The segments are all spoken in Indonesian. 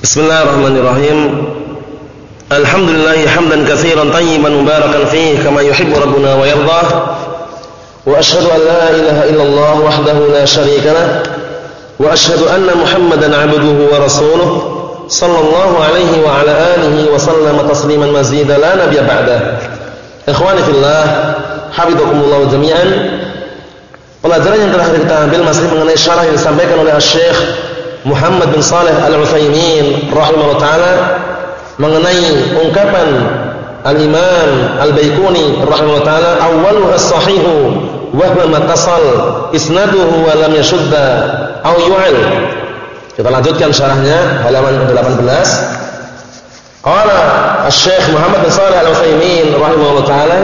Bismillahirrahmanirrahim. Alhamdulillah hamdan katsiran tayyiban mubarakan fihi kama yuhibbu rabbuna wa yardah. Wa ashhadu an la ilaha illallah wahdahu la syarika lah. Wa ashhadu anna Muhammadan 'abduhu wa rasuluh sallallahu alaihi wa ala alihi wa sallama tasliman mazida la nabiyya ba'da. Ikhwani fillah, hafizakumullah jami'an. Pelajaran yang terakhir kita ambil masih mengenai syarah yang disampaikan oleh Syekh Muhammad bin Saleh Al-Utsaimin rahimahullah taala mengenai ungkapan Al-Imam Al-Baiquni rahimahullah taala awwalu as-sahihu wa huwa mattasal isnaduhu wa lam yashudda aw yu'al kita lanjutkan syarahnya halaman 18 qala asy-syekh Muhammad bin Saleh Al-Utsaimin rahimahullah taala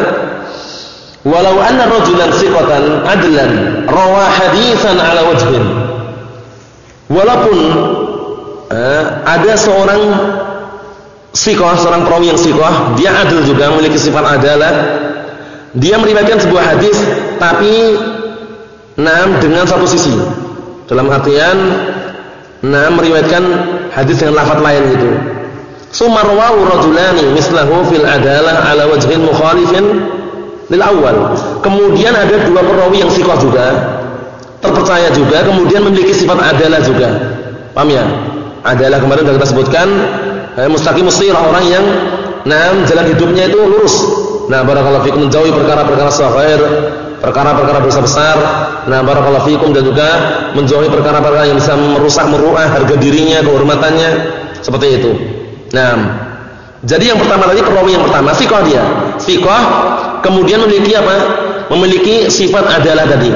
walau anna rajulan thiqatan adlan rawa haditsan ala wajhin Walaupun eh, ada seorang sikoh, seorang perawi yang sikoh, dia adil juga, memiliki sifat adalah, dia meriwayatkan sebuah hadis, tapi enam dengan satu sisi. Dalam artian, enam meriwayatkan hadis dengan lafaz lain itu. Sumarwahu rajulani mislahu fil adalah ala wajhin mukhalifin lil awal. Kemudian ada dua perawi yang sikoh juga terpercaya juga, kemudian memiliki sifat adalah juga. Paham ya? Adalah kemarin sudah kita sebutkan eh, mustaqim mustirah orang yang nah jalan hidupnya itu lurus. Nah, barakallahu fikum menjauhi perkara-perkara sahir, perkara-perkara dosa besar. Nah, barakallahu fikum dan juga menjauhi perkara-perkara yang bisa merusak meruah harga dirinya, kehormatannya, seperti itu. Nah, jadi yang pertama tadi perawi yang pertama sikoh dia. Sikoh kemudian memiliki apa? Memiliki sifat adalah tadi.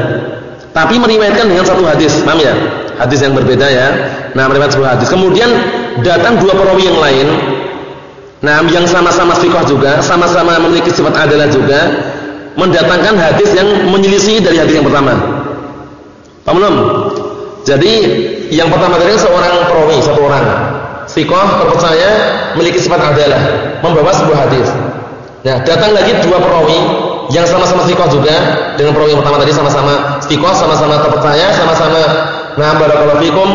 Tapi meriwayatkan dengan satu hadis, paham ya? Hadis yang berbeda ya. Nah, meriwayatkan sebuah hadis. Kemudian datang dua perawi yang lain. Nah, yang sama-sama fiqh juga, sama-sama memiliki sifat adalah juga, mendatangkan hadis yang menyelisih dari hadis yang pertama. Paham belum? Jadi, yang pertama tadi seorang perawi, satu orang. Fiqh terpercaya memiliki sifat adalah, membawa sebuah hadis. Nah, datang lagi dua perawi yang sama-sama sikoh juga dengan perawi yang pertama tadi sama-sama sikoh, sama-sama terpercaya, sama-sama nah barakallahu fikum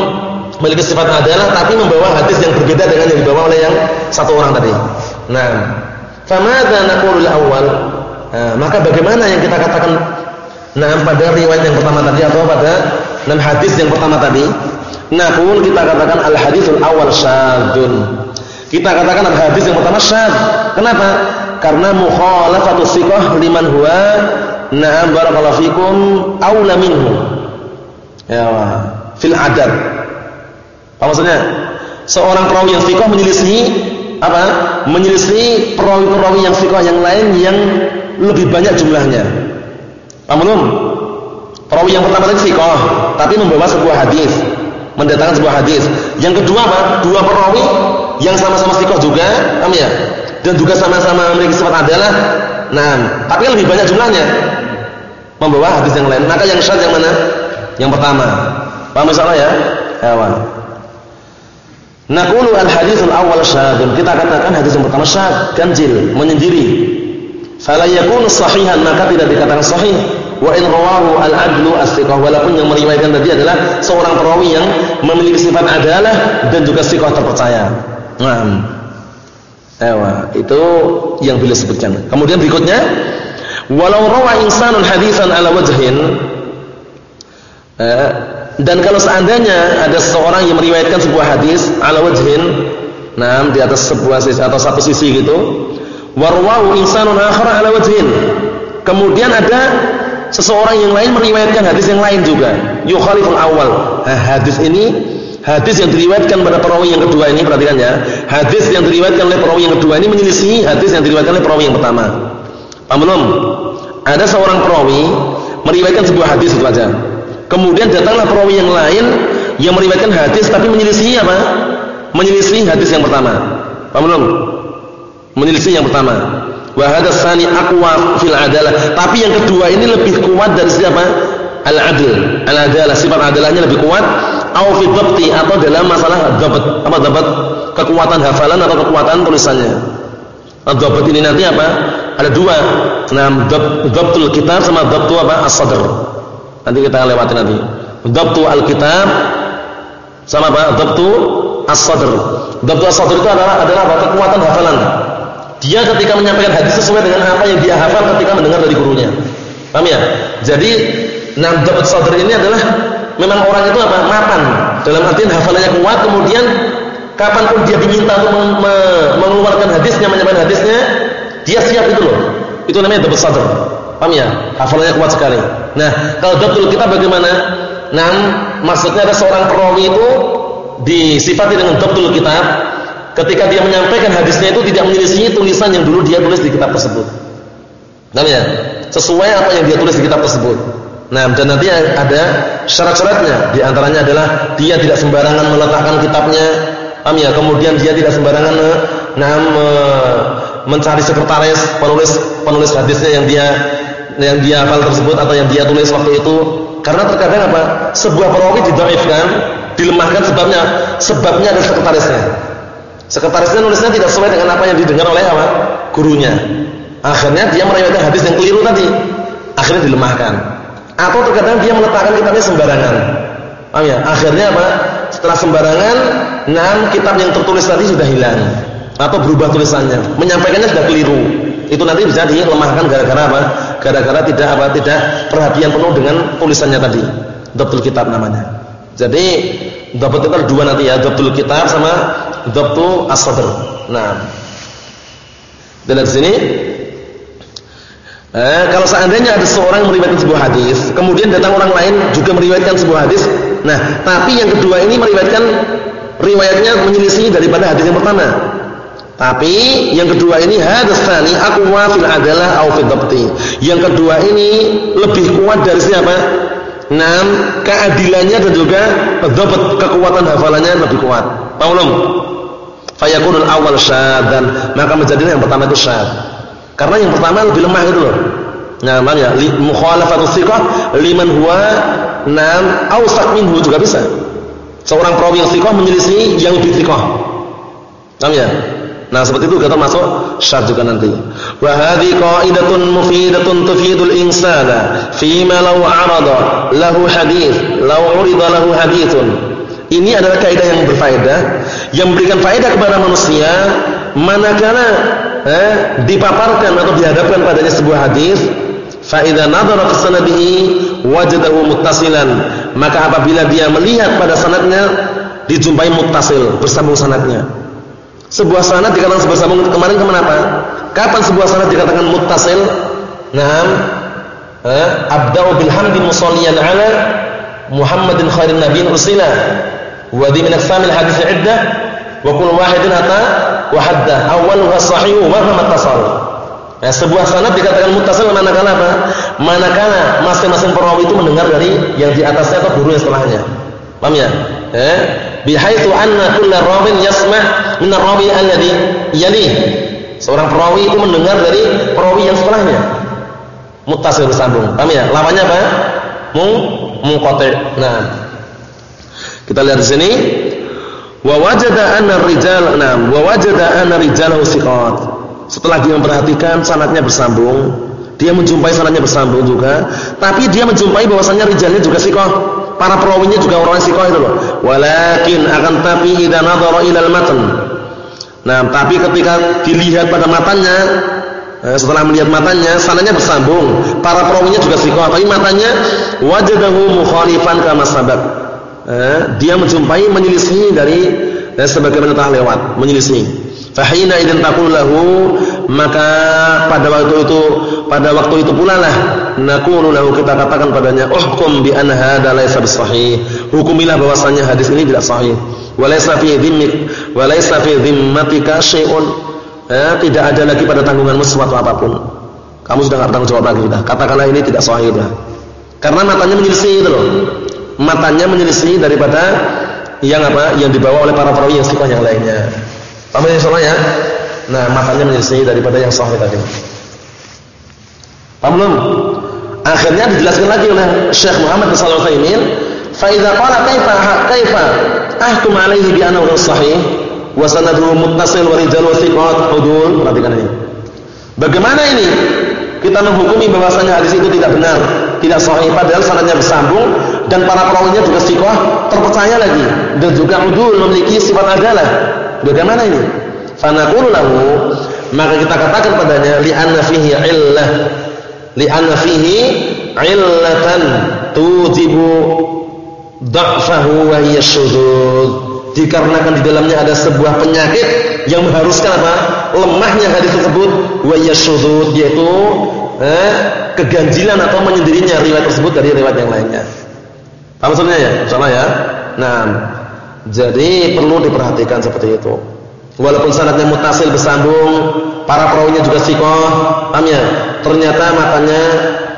memiliki sifat adalah tapi membawa hadis yang berbeda dengan yang dibawa oleh yang satu orang tadi. Nah, famadza naqulul awal? Nah, maka bagaimana yang kita katakan nah pada riwayat yang pertama tadi atau pada enam hadis yang pertama tadi? Naqul kita katakan al hadisul awal syadzun. Kita katakan al hadis yang pertama syad. Kenapa? Karena mukhalafatu thiqah liman huwa na'am barakallahu fikum aula minhu. Ya fil adad apa maksudnya? Seorang perawi yang thiqah menyelisih apa? Menyelisih perawi-perawi yang thiqah yang lain yang lebih banyak jumlahnya. Paham belum? Perawi yang pertama tadi thiqah tapi membawa sebuah hadis mendatangkan sebuah hadis. Yang kedua apa? Dua perawi yang sama-sama thiqah juga paham ya dan juga sama-sama memiliki sifat adalah nah tapi lebih banyak jumlahnya. Membawa hadis yang lain. Maka yang syad yang mana? Yang pertama. Paham insyaallah ya? Hewan Naqulu al-haditsul awal syadun. Kita katakan hadis yang pertama syad, ganjil, menyendiri. Fala yakunu sahihan. Maka tidak dikatakan sahih. Wa in rawahu al-adlu as-thiqah walaupun yang meriwayatkan tadi adalah seorang perawi yang memiliki sifat adalah dan juga thiqah terpercaya. Nah, Ewa, itu yang beliau sebutkan. Kemudian berikutnya, walau rawa insanun hadisan ala wajhin eh, dan kalau seandainya ada seorang yang meriwayatkan sebuah hadis ala wajhin, nah di atas sebuah sisi atau satu sisi gitu, warwahu insanun akhar ala wajhin. Kemudian ada seseorang yang lain meriwayatkan hadis yang lain juga, yukhaliful awal. Nah, hadis ini Hadis yang diriwayatkan pada perawi yang kedua ini perhatikan ya. Hadis yang diriwayatkan oleh perawi yang kedua ini menyelisih hadis yang diriwayatkan oleh perawi yang pertama. Paham belum? Ada seorang perawi meriwayatkan sebuah hadis itu aja. Kemudian datanglah perawi yang lain yang meriwayatkan hadis tapi menyelisih apa? Menyelisih hadis yang pertama. Paham belum? Menyelisih yang pertama. Wa hadza tsani aqwa fil adalah. Tapi yang kedua ini lebih kuat dari siapa? Al-adl. Al-adalah sifat adalahnya lebih kuat au fi dhabti atau dalam masalah dhabt apa dhabt kekuatan hafalan atau kekuatan tulisannya dhabt ini nanti apa ada dua nah dhabtul kitab sama dhabtu apa as-sadr nanti kita lewati nanti dhabtu al-kitab sama apa dhabtu as-sadr. Dhabtu as-sadr itu adalah adalah apa? kekuatan hafalan. Dia ketika menyampaikan hadis sesuai dengan apa yang dia hafal ketika mendengar dari gurunya. Paham ya? Jadi, nah dhabtu as-sadr ini adalah memang orang itu apa? mapan. Dalam artian hafalannya kuat, kemudian kapan pun dia diminta untuk mengeluarkan hadisnya, menyampaikan hadisnya, dia siap itu loh. Itu namanya dhabtu sadr. Paham ya? Hafalannya kuat sekali. Nah, kalau dhabtul kita bagaimana? Nah, maksudnya ada seorang perawi itu disifati dengan dhabtul kitab ketika dia menyampaikan hadisnya itu tidak menyelisih tulisan yang dulu dia tulis di kitab tersebut. Paham ya? Sesuai apa yang dia tulis di kitab tersebut. Nah, dan nanti ada syarat-syaratnya. Di antaranya adalah dia tidak sembarangan meletakkan kitabnya. Paham ya? Kemudian dia tidak sembarangan nah, mencari sekretaris penulis penulis hadisnya yang dia yang dia hafal tersebut atau yang dia tulis waktu itu. Karena terkadang apa? Sebuah perawi didhaifkan, dilemahkan sebabnya sebabnya ada sekretarisnya. Sekretarisnya nulisnya tidak sesuai dengan apa yang didengar oleh apa? gurunya. Akhirnya dia meriwayatkan hadis yang keliru tadi. Akhirnya dilemahkan. Atau terkadang dia meletakkan kitabnya sembarangan. Paham ya? Akhirnya apa? Setelah sembarangan, enam kitab yang tertulis tadi sudah hilang atau berubah tulisannya. Menyampaikannya sudah keliru. Itu nanti bisa dilemahkan gara-gara apa? Gara-gara tidak apa? Tidak perhatian penuh dengan tulisannya tadi. Dhabtul kitab namanya. Jadi dhabtul itu dua nanti ya, dhabtul kitab sama dhabtu as-sadr. Nah. Dan di sini eh, kalau seandainya ada seorang meriwayatkan sebuah hadis, kemudian datang orang lain juga meriwayatkan sebuah hadis, nah, tapi yang kedua ini meriwayatkan riwayatnya menyelisih daripada hadis yang pertama. Tapi yang kedua ini hadasani aqwa fil adalah au fil Yang kedua ini lebih kuat dari siapa? Enam, keadilannya dan juga dhabt kekuatan hafalannya lebih kuat. Paham belum? Fayakunul awal dan maka menjadilah yang pertama itu syad. Karena yang pertama lebih lemah gitu loh. Nah, ya? Mukhalafatu thiqah liman huwa nam awsaq minhu juga bisa. Seorang perawi yang thiqah menyelisih yang lebih thiqah. Paham ya? Nah, seperti itu kata masuk syarat juga nanti. Wa hadhi qa'idatun mufidatun tufidul insana ma law 'arada lahu hadits, law 'urida lahu haditsun. Ini adalah kaidah yang berfaedah yang memberikan faedah kepada manusia manakala eh, dipaparkan atau dihadapkan padanya sebuah hadis fa idza nadhara fi sanadihi wajadahu muttasilan maka apabila dia melihat pada sanadnya dijumpai muttasil bersambung sanadnya sebuah sanad dikatakan sebuah sambung kemarin ke mana apa? Kapan sebuah sanad dikatakan muttasil? Naam. Eh, abda'u bil hamdi musalliyan ala Muhammadin khairin nabiyyin ursila. Wa di min aqsamil hadits iddah wa kullu wahidin ata wa hadda awwaluha sahihu wa ma muttasal. Nah, sebuah sanad dikatakan muttasil manakala apa? Manakala masing-masing perawi itu mendengar dari yang di atasnya atau guru yang setelahnya. Paham ya? Eh? Bihaitsu anna kullu rawin yasma' min ar-rawi alladhi yali. Seorang perawi itu mendengar dari perawi yang setelahnya. Muttasil bersambung. Paham ya? Lawannya apa? Mu munqati'. Nah. Kita lihat di sini. Wa wajada anna ar-rijal, nah, wa wajada anna rijalahu thiqat. Setelah dia memperhatikan sanadnya bersambung, dia menjumpai sanadnya bersambung juga, tapi dia menjumpai bahwasannya rijalnya juga thiqah para perawinya juga orang sikoh itu loh. Walakin akan tapi idza nadhara ila al-matan. Nah, tapi ketika dilihat pada matanya, eh, setelah melihat matanya, sananya bersambung. Para perawinya juga sikoh, tapi matanya wajadahu mukhalifan kama sabab. Eh, dia menjumpai menyelisih dari eh, sebagaimana telah lewat, menyelisih. Fahina idzin taqul lahu maka pada waktu itu pada waktu itu pula lah naqulu lahu kita katakan padanya uhkum bi anna hadza laysa bisahih. Hukumilah bahwasanya hadis ini tidak sahih. Walaysa fi dhimmik walaysa fi dhimmatika syai'un. Eh, tidak ada lagi pada tanggunganmu sesuatu apa pun. Kamu sudah enggak bertanggung jawab lagi sudah. Katakanlah ini tidak sahih sudah. Karena matanya menyelisih itu loh matanya menyelisih daripada yang apa yang dibawa oleh para perawi yang yang lainnya Paham ya soalnya? Nah, matanya menyelisih daripada yang sahih tadi. Paham belum? Akhirnya dijelaskan lagi oleh Syekh Muhammad bin Shalih Al-Utsaimin, "Fa idza qala kaifa kaifa ahkum alaihi bi annahu sahih wa sanaduhu muttasil wa rijalu thiqat hudul." Perhatikan ini. Bagaimana ini? Kita menghukumi bahwasanya hadis itu tidak benar, tidak sahih padahal sanadnya bersambung, dan para perawinya juga sikoh terpercaya lagi dan juga udul memiliki sifat adalah. Bagaimana ini? Fanaqulu lahu maka kita katakan padanya li'anna fihi illah li'anna fihi illatan tujibu dha'fahu wa hiya dikarenakan di dalamnya ada sebuah penyakit yang mengharuskan apa? lemahnya hadis tersebut wa hiya yaitu eh, keganjilan atau menyendirinya riwayat tersebut dari riwayat yang lainnya. Apa maksudnya ya? Salah ya? Nah, jadi perlu diperhatikan seperti itu. Walaupun sanadnya mutasil bersambung, para perawinya juga sikoh, paham ya? Ternyata matanya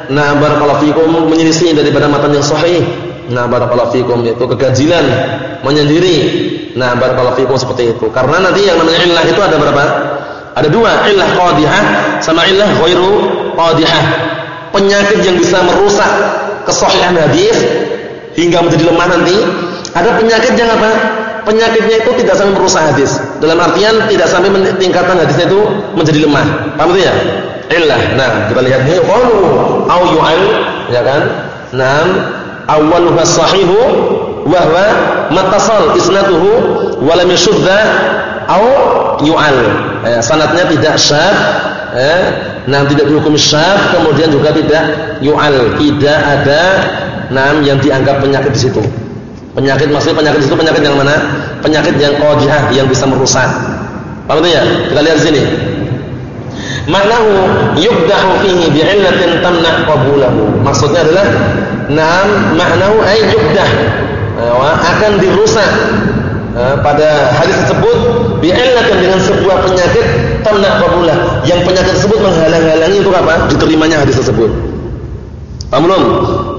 nah barakallahu fikum menyelisih daripada matan yang sahih. Nah barakallahu fikum itu keganjilan, menyendiri. Nah barakallahu fikum seperti itu. Karena nanti yang namanya illah itu ada berapa? Ada dua, illah qadihah sama illah ghairu qadihah. Penyakit yang bisa merusak kesahihan hadis hingga menjadi lemah nanti. Ada penyakit yang apa? Penyakitnya itu tidak sampai merusak hadis. Dalam artian tidak sampai meningkatkan hadisnya itu menjadi lemah. Paham itu ya? Illah. Nah, kita lihat ini qalu au yu'al, ya kan? Naam, awwaluha sahihu wa huwa mattasal isnaduhu wa lam yashudda au yu'al. Ya, sanatnya tidak syad, eh, nah tidak dihukum syad, kemudian juga tidak yu'al, tidak ada nam yang dianggap penyakit di situ. Penyakit maksudnya penyakit itu penyakit yang mana? Penyakit yang qadhah yang bisa merusak. Paham ya? Kita lihat sini. Maknahu yubdahu fihi bi'illatin tamna' qabulahu. Maksudnya adalah nam maknahu ay yubdah. akan dirusak Eh, pada hadis tersebut bi'illatin dengan sebuah penyakit tamna qabulah yang penyakit tersebut menghalang-halangi untuk apa? diterimanya hadis tersebut. Paham belum?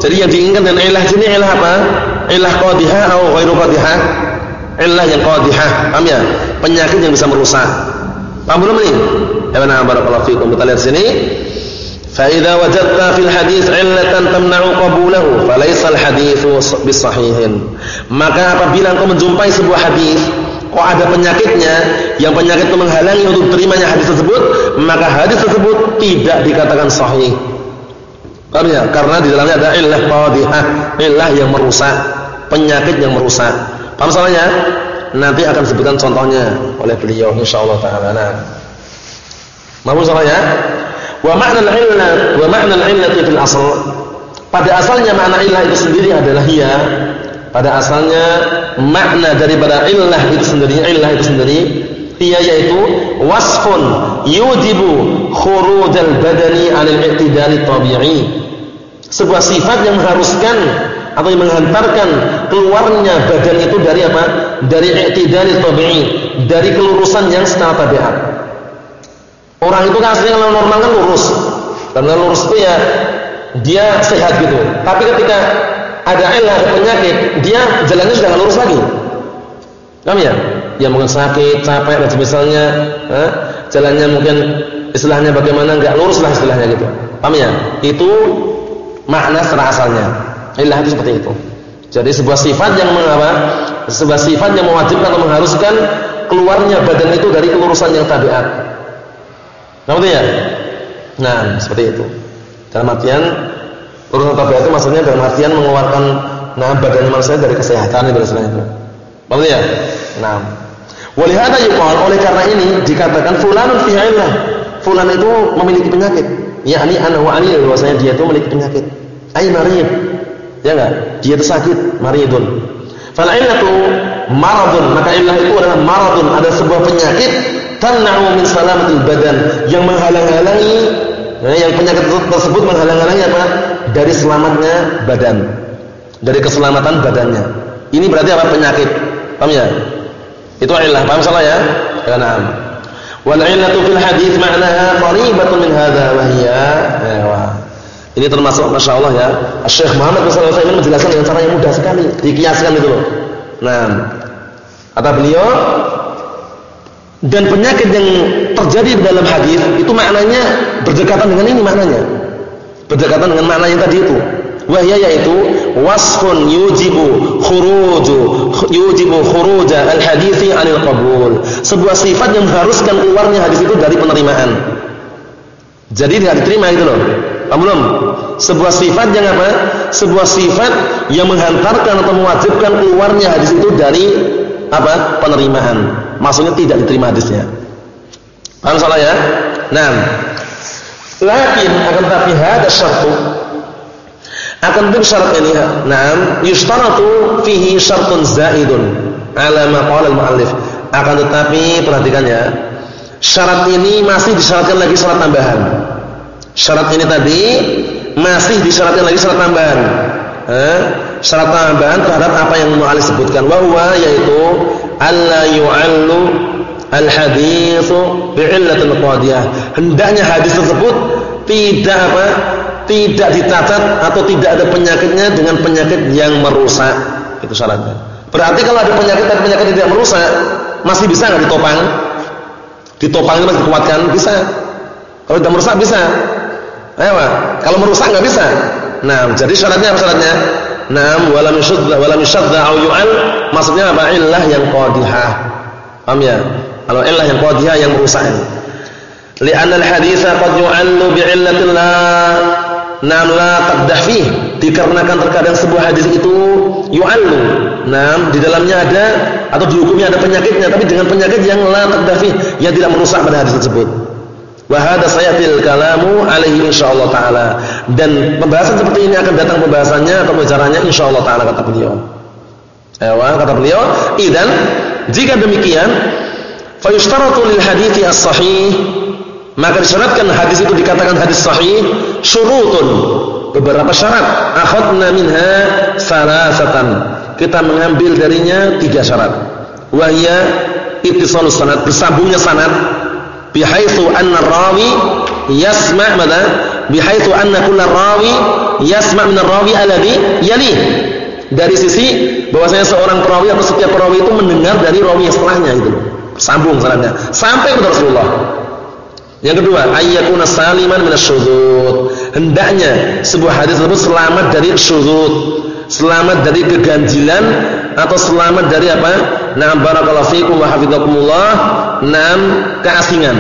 Jadi yang diinginkan dan ilah sini ilah apa? Ilah qadhihah atau ghairu qadhihah? Ilah yang qadhihah. Paham ya? Penyakit yang bisa merusak. Paham belum ini? Ya benar barakallahu fikum. Kita lihat sini. Fa idza wajadta fil hadis illatan tamna'u qabulahu, falaisal haditsu bisahihin. Maka apabila kau menjumpai sebuah hadis kau ada penyakitnya yang penyakit itu menghalangi untuk terimanya hadis tersebut maka hadis tersebut tidak dikatakan sahih Paham ya? Karena di dalamnya ada illah qadhihah, illah yang merusak, penyakit yang merusak. Paham soalnya? Nanti akan sebutkan contohnya oleh beliau insyaallah taala. Nah. Mau soalnya? Wa ma'na al-illah wa ma'na al-illati fil asl. Pada asalnya makna illah itu sendiri adalah ya. Pada asalnya makna daripada illah itu sendiri, illah itu sendiri hiya yaitu wasfun yujibu khurujal badani 'anil i'tidal tabi'i. Sebuah sifat yang mengharuskan atau yang menghantarkan keluarnya badan itu dari apa? Dari i'tidal tabi'i, dari kelurusan yang secara tabiat. Orang itu kan aslinya kalau normal kan lurus. Karena lurus itu ya dia sehat gitu. Tapi ketika ada ilah, penyakit, dia jalannya sudah lurus lagi. Paham ya? Ya mungkin sakit, capek dan misalnya, eh, jalannya mungkin istilahnya bagaimana nggak lurus lah istilahnya gitu. Paham ya? Itu makna secara asalnya. Ilah itu seperti itu. Jadi sebuah sifat yang mengapa? Sebuah sifat yang mewajibkan atau mengharuskan keluarnya badan itu dari kelurusan yang tabiat. Ngerti ya? Nah, seperti itu. Dalam artian urusan tabiat itu maksudnya dalam artian mengeluarkan nah badannya manusia dari kesehatan itu selain itu. Ngerti ya? Nah, walihada yuqal oleh karena ini dikatakan fulanun fi. Fulan itu memiliki penyakit. Yakni anahu ani bahwasanya dia itu memiliki penyakit. Ai marid. Ya enggak? Dia itu sakit, maridun. Fal illatu maradun, maka illah itu adalah maradun, ada sebuah penyakit tan'u min salamatil badan yang menghalang-halangi nah, yang penyakit tersebut menghalang-halangi apa? dari selamatnya badan. Dari keselamatan badannya. Ini berarti apa? Penyakit. Paham ya? Itu illah. Paham salah ya? Ya na'am. Wal illatu fil hadis ma'naha qaribatun min hadza wa hiya. Ya, ini termasuk Masya Allah ya. Syekh Muhammad bin Alaihi menjelaskan dengan cara yang mudah sekali Dikiaskan itu loh. Nah Kata beliau dan penyakit yang terjadi di dalam hadis itu maknanya berdekatan dengan ini maknanya. Berdekatan dengan makna yang tadi itu. Wahya yaitu wasfun yujibu khuruju yujibu khuruja al-hadithi 'anil qabul. Sebuah sifat yang mengharuskan keluarnya hadis itu dari penerimaan. Jadi tidak diterima itu loh. Paham belum? Sebuah sifat yang apa? Sebuah sifat yang menghantarkan atau mewajibkan keluarnya hadis itu dari apa? penerimaan. Maksudnya tidak diterima hadisnya. Paham salah ya? Nah, lakin akan tapi hadis syartu akan tapi syarat ini nah yustaratu fihi syartun zaidun ala ma qala al-muallif akan tetapi perhatikan ya syarat ini masih disyaratkan lagi syarat tambahan. Syarat ini tadi masih disyaratkan lagi syarat tambahan. Eh, syarat tambahan terhadap apa yang mu'alif sebutkan. Wahwa yaitu alla yu'allu al-hadithu bi'illatin qadiyah. Hendaknya hadis tersebut tidak apa? Tidak dicatat atau tidak ada penyakitnya dengan penyakit yang merusak. Itu syaratnya. Berarti kalau ada penyakit dan penyakit tidak merusak, masih bisa nggak ditopang? Ditopang masih dikuatkan bisa. Kalau tidak merusak bisa. Ayo, kalau merusak nggak bisa. Nah, jadi syaratnya apa syaratnya? Naam wala yushadda wala yushadda au yu'al maksudnya apa? Illah yang qadihah. Paham ya? Kalau illah yang qadihah yang merusak ini. Li'anna al-haditsa qad yu'allu bi'illatin la nam la taqdah fih. Dikarenakan terkadang sebuah hadis itu yu'allu. Nah, di dalamnya ada atau di hukumnya ada penyakitnya, tapi dengan penyakit yang la taqdah fih, yang tidak merusak pada hadis tersebut. Wa hadza sayatil kalamu alaihi insyaallah taala. Dan pembahasan seperti ini akan datang pembahasannya atau pembicaranya insyaallah taala kata beliau. Ewa, kata beliau, idan jika demikian fa yushtaratu lil hadithi as-sahih maka disyaratkan hadis itu dikatakan hadis sahih syurutun. Beberapa syarat. Akhadna minha salasatan. Kita mengambil darinya tiga syarat. Wahya ittisalus sanad bersambungnya sanad. Bihaitsu anna rawi yasma' madza bihaitsu anna kull rawi yasma' min rawi alladhi yali dari sisi bahwasanya seorang perawi atau setiap perawi itu mendengar dari rawi yang setelahnya itu. Sambung sanadnya. Sampai kepada Rasulullah yang kedua ayyakuna saliman minasyudzud hendaknya sebuah hadis tersebut selamat dari syudzud selamat dari keganjilan atau selamat dari apa? Naam barakallahu fikum wa hafizakumullah, naam keasingan.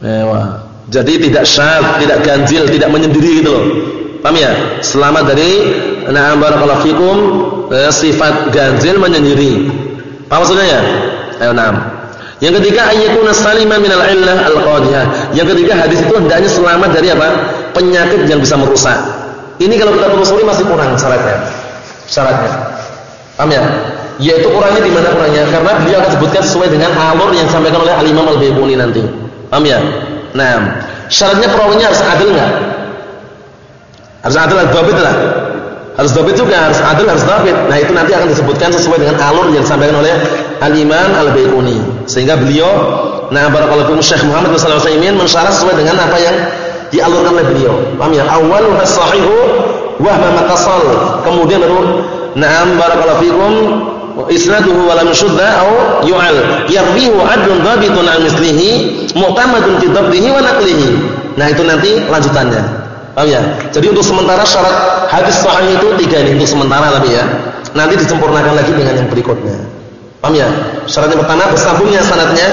Ewa. Jadi tidak syad, tidak ganjil, tidak menyendiri gitu loh. Paham ya? Selamat dari naam barakallahu fikum eh, sifat ganjil menyendiri. Apa maksudnya ya? Ayo naam. Yang ketiga ayyakuna saliman minal illah al-qadhiyah. Yang ketiga hadis itu hendaknya selamat dari apa? Penyakit yang bisa merusak. Ini kalau kita telusuri masih kurang syaratnya. Syaratnya. Paham ya? Yaitu kurangnya di mana kurangnya? Karena beliau akan sebutkan sesuai dengan alur yang disampaikan oleh Al-Imam Al-Baihaqi nanti. Paham ya? Nah, syaratnya perawinya harus adil enggak? Harus adil dhabit lah. Harus dhabit juga, harus adil, harus dhabit. Nah, itu nanti akan disebutkan sesuai dengan alur yang disampaikan oleh Al-Imam Al-Baihaqi. Sehingga beliau, nah barakallahu Syekh Muhammad bin Shalih mensyarah sesuai dengan apa yang dialurkan oleh beliau. Paham ya? Awal sahihu wa ma matasal. Kemudian baru na'am barakallahu fikum isnaduhu wa lam yashudda au yu'al. Yarwihu adlun dhabitun an mislihi mu'tamadun fi dhabtihi wa naqlihi. Nah, itu nanti lanjutannya. Paham ya? Jadi untuk sementara syarat hadis sahih itu tiga ini untuk sementara tapi ya. Nanti disempurnakan lagi dengan yang berikutnya. Paham ya? Syarat yang pertama bersambungnya sanadnya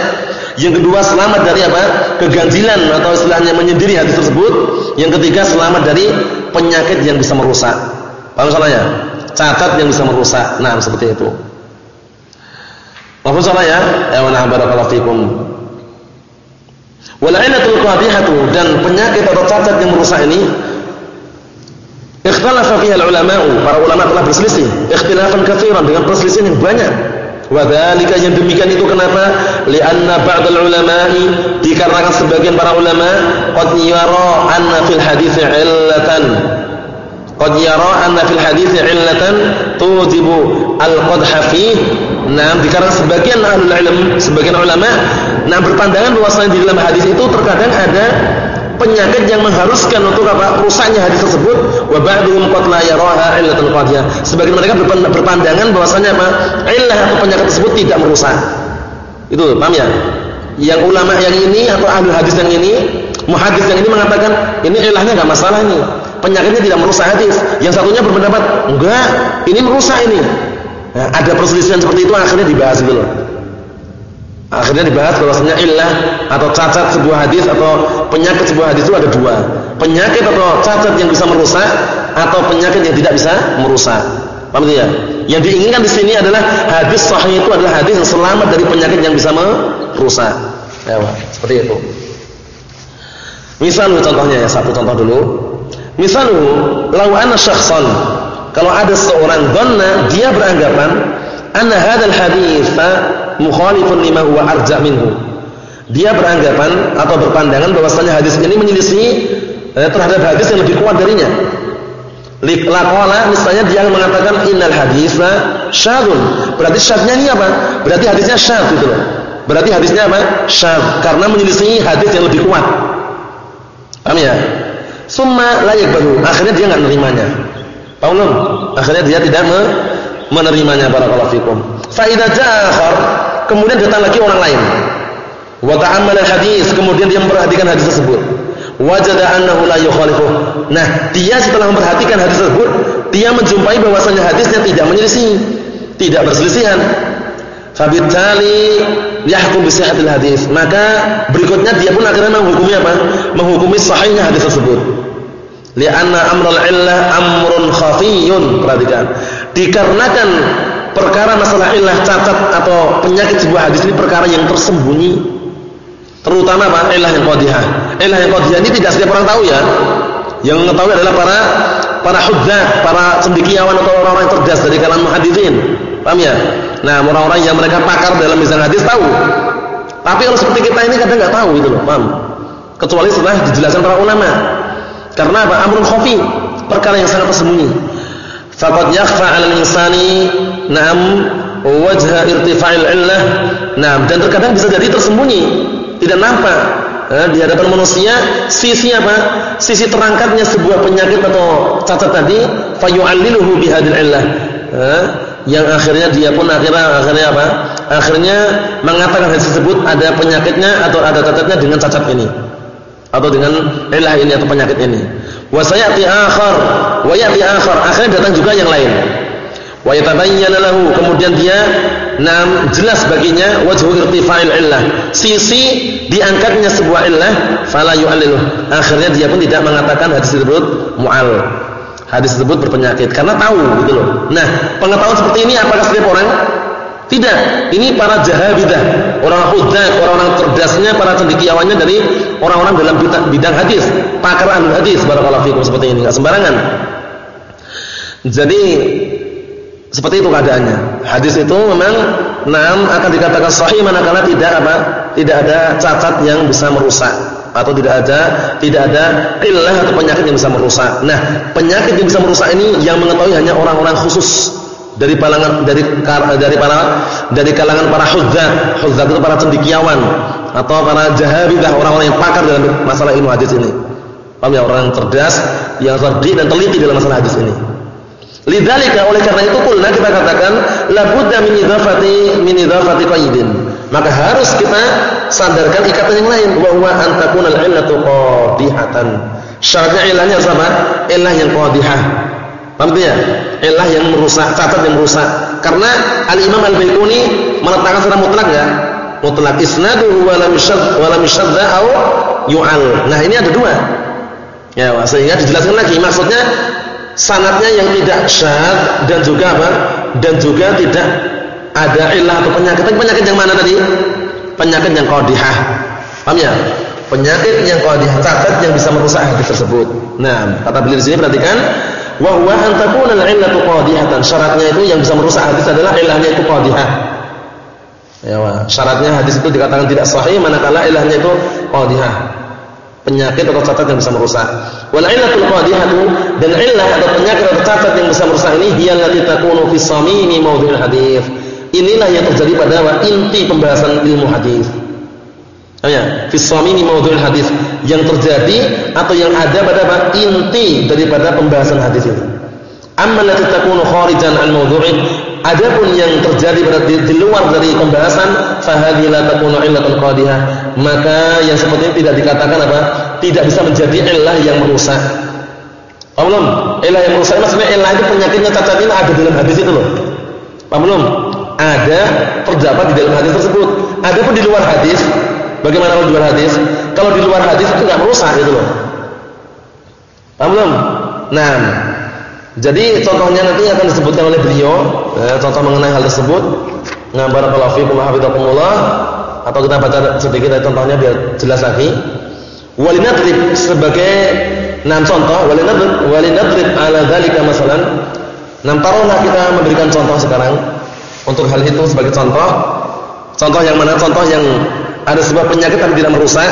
yang kedua selamat dari apa? Keganjilan atau istilahnya menyendiri hadis tersebut. Yang ketiga selamat dari penyakit yang bisa merusak. Paham salahnya? Cacat yang bisa merusak. Nah, seperti itu. Paham ya? Ya wa barakallahu fikum. Wal qadihatu dan penyakit atau cacat yang merusak ini ikhtalafa fiha ulama'u. Para ulama telah berselisih, ikhtilafan katsiran dengan perselisihan yang banyak. Wadhalika yang demikian itu kenapa? Lianna ba'dal ulama'i dikarenakan sebagian para ulama qad yara anna fil hadits illatan. Qad yara anna fil hadits illatan tujibu al-qadha fi. Nah, dikarenakan sebagian ahlul ilm, sebagian ulama nah berpandangan bahwasanya di dalam hadis itu terkadang ada penyakit yang mengharuskan untuk apa rusaknya hadis tersebut. Wa ba'dhum qad la yaraha illatan qadiyah. Sebagian mereka berpandangan bahwasanya apa illah atau penyakit tersebut tidak merusak. Itu paham ya? Yang ulama yang ini atau ahli hadis yang ini muhadis yang ini mengatakan ini ilahnya enggak masalah ini. Penyakitnya tidak merusak hadis. Yang satunya berpendapat enggak ini merusak ini nah, ada perselisihan seperti itu akhirnya dibahas gitu loh Akhirnya dibahas bahwasanya illah atau cacat sebuah hadis atau penyakit sebuah hadis itu ada dua. Penyakit atau cacat yang bisa merusak atau penyakit yang tidak bisa merusak. Paham tidak? Yang diinginkan di sini adalah hadis sahih itu adalah hadis yang selamat dari penyakit yang bisa merusak. Ya, seperti itu. Misalnya contohnya ya, satu contoh dulu. Misalnya, lau anna syakhsan kalau ada seorang dhanna dia beranggapan anna hadzal hadits mukhalifun lima huwa arja minhu. Dia beranggapan atau berpandangan bahwasanya hadis ini menyelisih eh, terhadap hadis yang lebih kuat darinya. Laqala misalnya dia mengatakan innal haditsa syadzun. Berarti syadznya ini apa? Berarti hadisnya syadz itu loh. Berarti hadisnya apa? Syadz karena menyelisih hadis yang lebih kuat. Paham ya? Summa la yakbalu. Akhirnya dia enggak menerimanya. Paham Akhirnya dia tidak menerimanya barakallahu fikum. Fa idza jaa kemudian datang lagi orang lain. Wa ta'ammala hadis, kemudian dia memperhatikan hadis tersebut. Wajada annahu la yukhalifu. Nah, dia setelah memperhatikan hadis tersebut, dia menjumpai bahwasanya hadisnya tidak menyelisih, tidak berselisihan. Fabitali yahkum bi sihhatil hadis. Maka berikutnya dia pun akhirnya menghukumi apa? Menghukumi sahihnya hadis tersebut. Lianna amrul illah amrun khafiyun. Perhatikan. Dikarenakan perkara masalah illah cacat atau penyakit sebuah hadis ini perkara yang tersembunyi. Terutama apa? Illah yang qadhiyah. Illah yang qadhiyah ini tidak setiap orang tahu ya. Yang mengetahui adalah para para hujjah, para cendekiawan atau orang-orang cerdas dari kalangan muhaddisin. Paham ya? Nah, orang-orang yang mereka pakar dalam mizan hadis tahu. Tapi kalau seperti kita ini kadang nggak tahu itu loh, paham? Kecuali setelah dijelaskan para ulama. Karena apa? Amrun khafi, perkara yang sangat tersembunyi. Faqad yakhfa 'ala al-insani na'am wajha irtifa'il illah. Nah, dan terkadang bisa jadi tersembunyi, tidak nampak eh, di hadapan manusia sisi apa? Sisi terangkatnya sebuah penyakit atau cacat tadi fayu'alliluhu bihadil illah. Yang akhirnya dia pun akhirnya akhirnya apa? Akhirnya mengatakan hal tersebut ada penyakitnya atau ada cacatnya dengan cacat ini atau dengan ilah ini atau penyakit ini. Wa sayati akhar, wa yati akhar, akhirnya datang juga yang lain. Wa yatabayyana lahu, kemudian dia nam jelas baginya wajhu irtifa'il illah. Sisi diangkatnya sebuah illah fala yu'alliluh. Akhirnya dia pun tidak mengatakan hadis tersebut mu'al. Hadis tersebut berpenyakit karena tahu gitu loh. Nah, pengetahuan seperti ini apakah setiap orang? Tidak, ini para jahabidah, orang hudzaq, orang-orang cerdasnya, para cendekiawannya dari orang-orang dalam bidang hadis, pakar ahli hadis barakallahu fikum seperti ini, enggak sembarangan. Jadi seperti itu keadaannya. Hadis itu memang enam akan dikatakan sahih manakala tidak apa? Tidak ada cacat yang bisa merusak atau tidak ada tidak ada illah atau penyakit yang bisa merusak. Nah, penyakit yang bisa merusak ini yang mengetahui hanya orang-orang khusus dari kalangan dari dari para dari kalangan para huzzah, huzzah itu para cendekiawan atau para jahabidah orang-orang yang pakar dalam masalah ilmu hadis ini. Paham ya orang yang cerdas, yang cerdik dan teliti dalam masalah hadis ini. Lidzalika oleh karena itu kulna kita katakan la budda min idhafati min idhafati qaidin. Maka harus kita sandarkan ikatan yang lain wa huwa an takuna al-illatu qadihatan. Syaratnya ilahnya apa? Ilah yang qadihah Paham ya? Ilah yang merusak, cacat yang merusak. Karena Al-Imam Al-Baiquni meletakkan secara mutlak ya. Mutlak isnaduhu wa lam yashadda wa au yu'al. Nah, ini ada dua. Ya, sehingga dijelaskan lagi maksudnya sanatnya yang tidak syad dan juga apa? Dan juga tidak ada ilah atau penyakit. Tapi penyakit yang mana tadi? Penyakit yang qadihah. Paham ya? Penyakit yang qadihah, cacat yang bisa merusak hadis tersebut. Nah, kata beliau di sini perhatikan wa huwa an takuna al-illatu qadihatan. Syaratnya itu yang bisa merusak hadis adalah ilahnya itu qadihah. Ya, syaratnya hadis itu dikatakan tidak sahih manakala ilahnya itu qadihah. Penyakit atau cacat yang bisa merusak. Wal illatul qadihatu dan illah atau penyakit atau cacat yang bisa merusak ini dia allati takunu fi samimi mawdhi'il hadis. Inilah yang terjadi pada inti pembahasan ilmu hadis. Ya, fisomini maudhu'il hadis yang terjadi atau yang ada pada inti daripada pembahasan hadis ini. Amma allati takunu kharijan an mawdhu'i adapun yang terjadi pada di, di luar dari pembahasan fa hadhihi la takunu illatan qadihah maka yang seperti ini tidak dikatakan apa? tidak bisa menjadi illah yang merusak. Paham belum? Illah yang merusak maksudnya illah itu penyakitnya cacat ini ada dalam hadis itu loh. Paham belum? Ada terdapat di dalam hadis tersebut Adapun di luar hadis, bagaimana kalau di luar hadis? Kalau di luar hadis itu nggak merusak gitu loh. Paham belum? Nah, jadi contohnya nanti akan disebutkan oleh beliau, eh, contoh mengenai hal tersebut. Nah, barakallahu fiikum wa atau kita baca sedikit dari contohnya biar jelas lagi. Walinadrib sebagai enam contoh, walinadrib walinadrib ala dzalika masalan. Nah, taruhlah kita memberikan contoh sekarang untuk hal itu sebagai contoh. Contoh yang mana? Contoh yang ada sebuah penyakit tapi tidak merusak.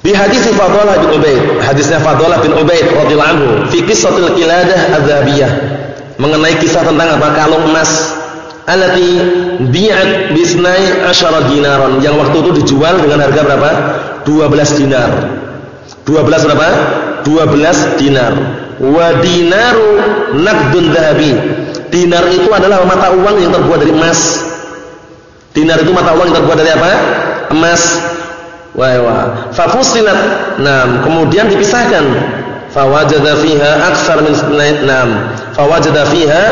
Di hadis Fadhalah bin Ubaid, hadisnya Fadhalah bin Ubaid radhiyallahu anhu, fi qissatil qiladah adzabiyah. Mengenai kisah tentang apa? Kalung emas alati bi'at bisnai asyara dinaron yang waktu itu dijual dengan harga berapa? 12 dinar 12 berapa? 12 dinar wa dinaru naqdun dhahabi dinar itu adalah mata uang yang terbuat dari emas dinar itu mata uang yang terbuat dari apa? emas wah wah fafusilat nah kemudian dipisahkan fawajada fiha aksar min nam fawajada fiha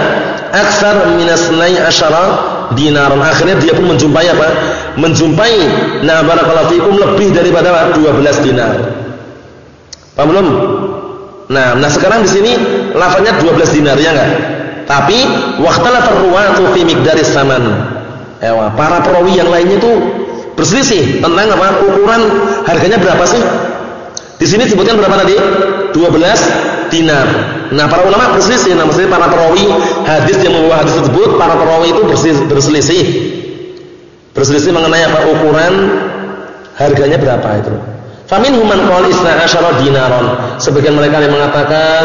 aksar minasnai asyara dinaran. Akhirnya dia pun menjumpai apa? Menjumpai nah barakallahu fikum lebih daripada apa? 12 dinar. Paham belum? Nah, nah sekarang di sini lafaznya 12 dinar ya enggak? Tapi waqtalafa ruwatu fi miqdaris saman. Ewa, para perawi yang lainnya itu berselisih tentang apa? Ukuran harganya berapa sih? Di sini sebutkan berapa tadi? 12 dinar. Nah, para ulama berselisih, nah maksudnya para perawi hadis yang membawa hadis tersebut, para perawi itu berselisih. Berselisih mengenai apa ukuran harganya berapa itu. Faminhum man qala isna asyara dinaron. Sebagian mereka yang mengatakan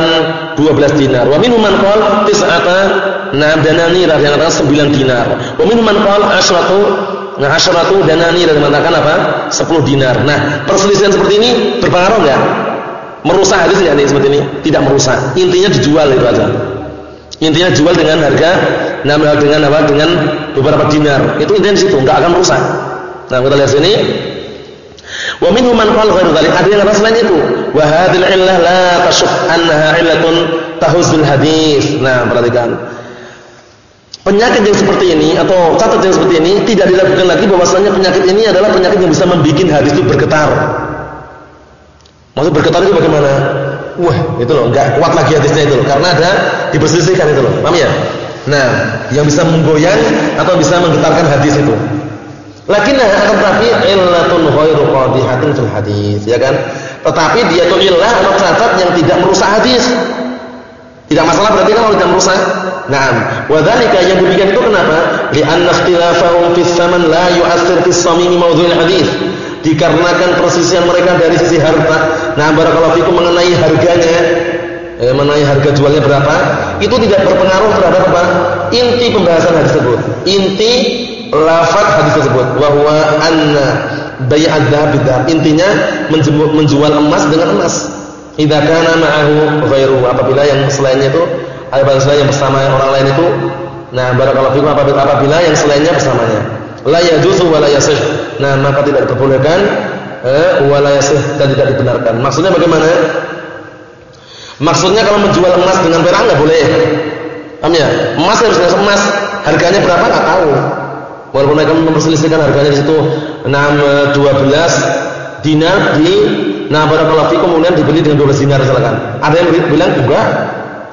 12 dinar. Wa minhum man qala tis'ata na dananir yang mengatakan 9 dinar. Wa minhum man qala asyratu Nah, asyratu dananir yang mengatakan apa? 10 dinar. Nah, perselisihan seperti ini berpengaruh enggak? Merusak hadis ya nih seperti ini? Tidak merusak. Intinya dijual itu aja. Intinya jual dengan harga nama dengan apa? Dengan beberapa dinar. Itu intinya di situ, akan merusak. Nah, kita lihat sini. Wa minhum man qala ghairu dzalik. Ada yang kata selain itu. Wa hadhil illah la tashuk annaha illatun tahuzul hadis. Nah, perhatikan. Penyakit yang seperti ini atau catat yang seperti ini tidak dilakukan lagi bahwasanya penyakit ini adalah penyakit yang bisa membuat hadis itu bergetar. Maksud bergetar itu bagaimana? Wah, itu loh, enggak kuat lagi hadisnya itu loh, karena ada diperselisihkan itu loh. Paham ya? Nah, yang bisa menggoyang atau bisa menggetarkan hadis itu. Lakinah akan tapi illatun ghairu qadihatin fil hadis, ya kan? Tetapi dia itu illah atau cacat yang tidak merusak hadis. Tidak masalah berarti kan kalau tidak merusak. Naam. Wa dzalika yang demikian itu kenapa? Li'anna ikhtilafahum fis saman la yu'athir fis samimi mawdhu'il hadis dikarenakan persisian mereka dari sisi harta. Nah, barakallahu fikum mengenai harganya, eh, mengenai harga jualnya berapa, itu tidak berpengaruh terhadap apa? Inti pembahasan hadis tersebut. Inti lafaz hadis tersebut bahwa anna bai'ad dzahab Intinya menjual emas dengan emas. Idza kana ma'ahu ghairu apabila yang selainnya itu apabila selain yang bersama orang lain itu nah barakallahu fikum apabila, apabila yang selainnya bersamanya la yajuzu wa la yasih. Nah, maka tidak diperbolehkan eh wa la yasih dan tidak dibenarkan. Maksudnya bagaimana? Maksudnya kalau menjual emas dengan perak enggak boleh. Paham ya? Emas harus emas. Harganya berapa enggak tahu. Walaupun mereka memperselisihkan harganya di situ 6 12 dinar di nah barakallahu kemudian dibeli dengan 12 dinar silakan. Ada yang bilang juga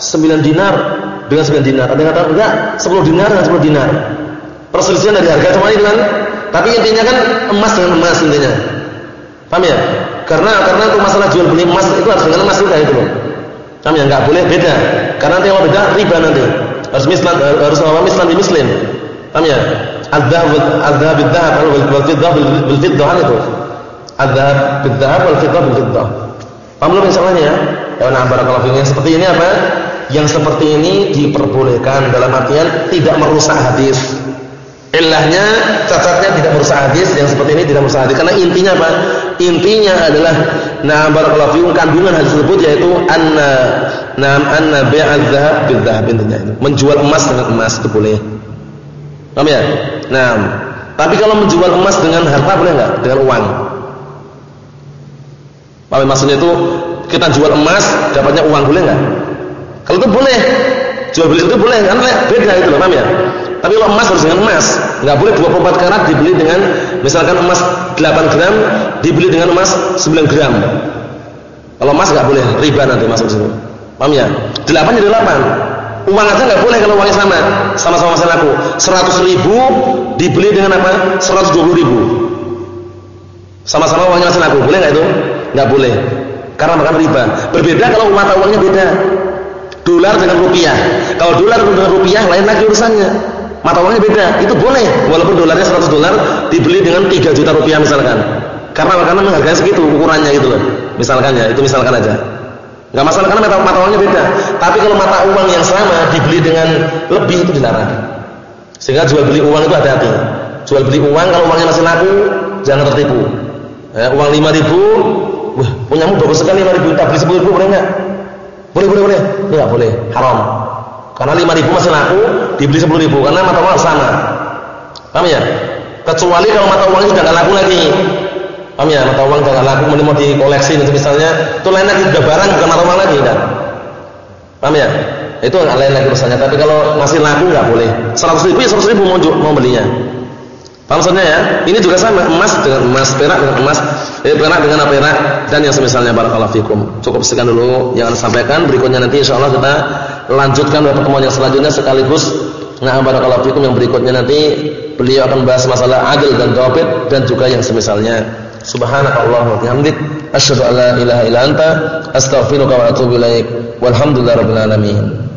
9 dinar dengan 9 dinar. Ada yang kata enggak 10 dinar dengan 10 dinar. Perselisihan dari harga cuma itu kan. Tapi intinya kan emas dengan emas intinya. Paham ya? Karena karena untuk masalah jual beli emas itu harus dengan emas juga itu loh. Paham ya? Enggak boleh beda. Karena nanti kalau beda riba nanti. Harus mislan harus apa mislan di muslim. Paham ya? Adzhab bidzahab wal fiddah bil fiddah itu. Bidzahab wal fiddah bil fiddah. Paham belum insyaallah ya? Ya nah barakallahu fiik. Seperti ini apa? Yang seperti ini diperbolehkan dalam artian tidak merusak hadis Ilahnya cacatnya tidak merusak hadis, yang seperti ini tidak merusak hadis. Karena intinya apa? Intinya adalah nah barakallahu fikum kandungan hadis tersebut yaitu anna nam anna bai'adz dzahab bil dzahab intinya itu. Menjual emas dengan emas itu boleh. Paham ya? Nah, tapi kalau menjual emas dengan harta boleh enggak? Dengan uang. Paham ya? maksudnya itu kita jual emas dapatnya uang boleh enggak? Kalau itu boleh. Jual beli itu boleh, karena beda itu loh, paham ya? Tapi kalau emas harus dengan emas. Enggak boleh 24 karat dibeli dengan misalkan emas 8 gram dibeli dengan emas 9 gram. Kalau emas enggak boleh, riba nanti masuk situ. Paham ya? 8 jadi 8. Uang aja enggak boleh kalau uangnya sama. Sama-sama masih laku. 100 ribu dibeli dengan apa? 120 ribu. Sama-sama uangnya masih laku. Boleh enggak itu? Enggak boleh. Karena makan riba. Berbeda kalau mata uangnya beda. Dolar dengan rupiah. Kalau dolar dengan rupiah lain lagi urusannya mata uangnya beda, itu boleh walaupun dolarnya 100 dolar dibeli dengan 3 juta rupiah misalkan. Karena karena harganya segitu ukurannya gitu loh. Misalkan ya, itu misalkan aja. Enggak masalah karena mata, mata uangnya beda. Tapi kalau mata uang yang sama dibeli dengan lebih itu dilarang. Sehingga jual beli uang itu hati-hati. Jual beli uang kalau uangnya masih laku jangan tertipu. Ya, uang 5000, wah, punyamu bagus sekali 5000, tak beli 10000 boleh enggak? Boleh, boleh, boleh. Boleh, haram. Karena 5000 masih laku, dibeli 10000 karena mata uang sama. Paham ya? Kecuali kalau mata uang sudah enggak laku lagi. Paham ya? Mata uang enggak laku, kemudian mau dikoleksi itu misalnya, itu lain lagi sudah barang bukan mata uang lagi kan. Paham ya? Itu lain lagi urusannya. Tapi kalau masih laku enggak boleh. 100.000 ya 100.000 mau mau belinya. Paham ya? Ini juga sama emas dengan emas, perak dengan emas, eh, perak dengan perak dan yang semisalnya barakallahu fikum. Cukup sekian dulu yang akan sampaikan. Berikutnya nanti insyaallah kita lanjutkan pada pertemuan yang selanjutnya sekaligus nah barakallahu fikum yang berikutnya nanti beliau akan bahas masalah adil dan tauhid dan juga yang semisalnya. Subhanakallahumma wa bihamdik asyhadu an la ilaha illa anta astaghfiruka wa atubu ilaik. Walhamdulillahirabbil alamin.